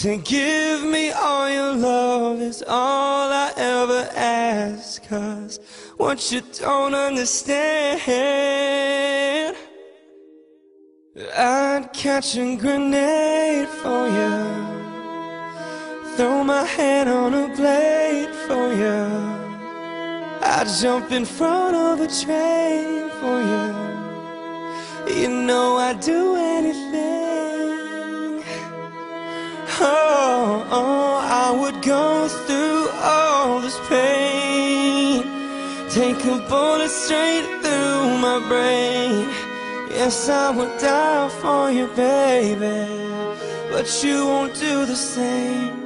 To give me all your love is all I ever ask. Cause what you don't understand, I'd catch a grenade for you. Throw my hand on a blade for you. I'd jump in front of a train for you. You know I'd do anything. Through all this pain. Take a bullet straight through my brain. Yes, I would die for you, baby. But you won't do the same.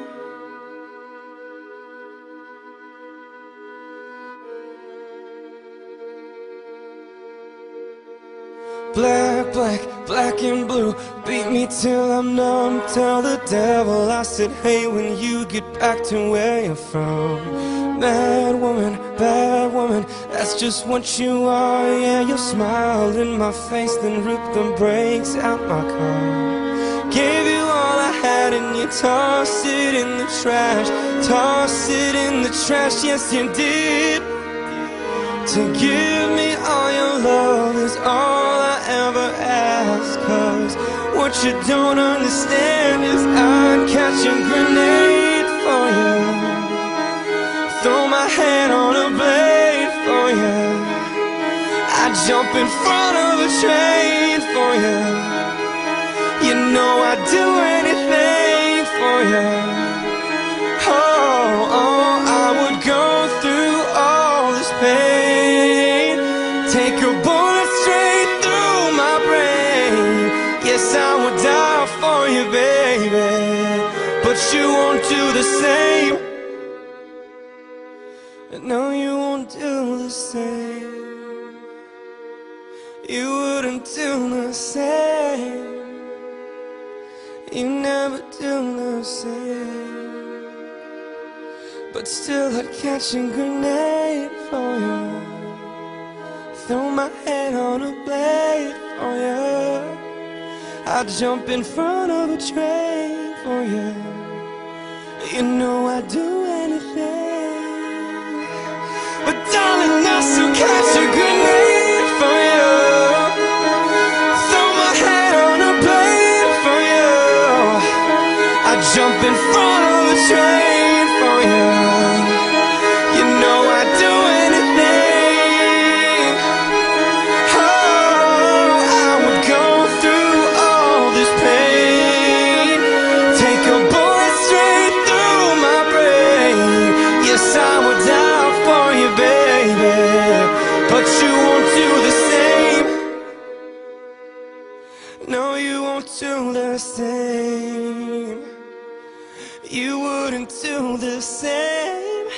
Black, black, black and blue Beat me till I'm numb. Tell the devil I said Hey, when you get back to where you're from. Bad woman, bad woman That's just what you are. Yeah, you smiled in my face Then ripped the brakes out my car. Gave you all I had And you tossed it in the trash. Tossed it in the trash Yes, you did. To give me all your love Is all I ever ask What you don't understand is I'd catch a grenade for you. Throw my hand on a blade for you. I'd jump in front of a train for you. You know I'd do anything for you do the same. No, you won't do the same. You wouldn't do the same. You never do the same. But still I'd catch a grenade for you Throw my head on a blade for you I'd jump in front of a train for you You know I'd do anything. But darling, I still catch a grenade for you. Throw my hand on a blade for you. I'd jump in No, you won't do the same. You wouldn't do the same.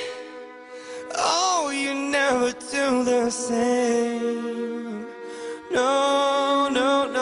Oh, you never do the same. No, no, no.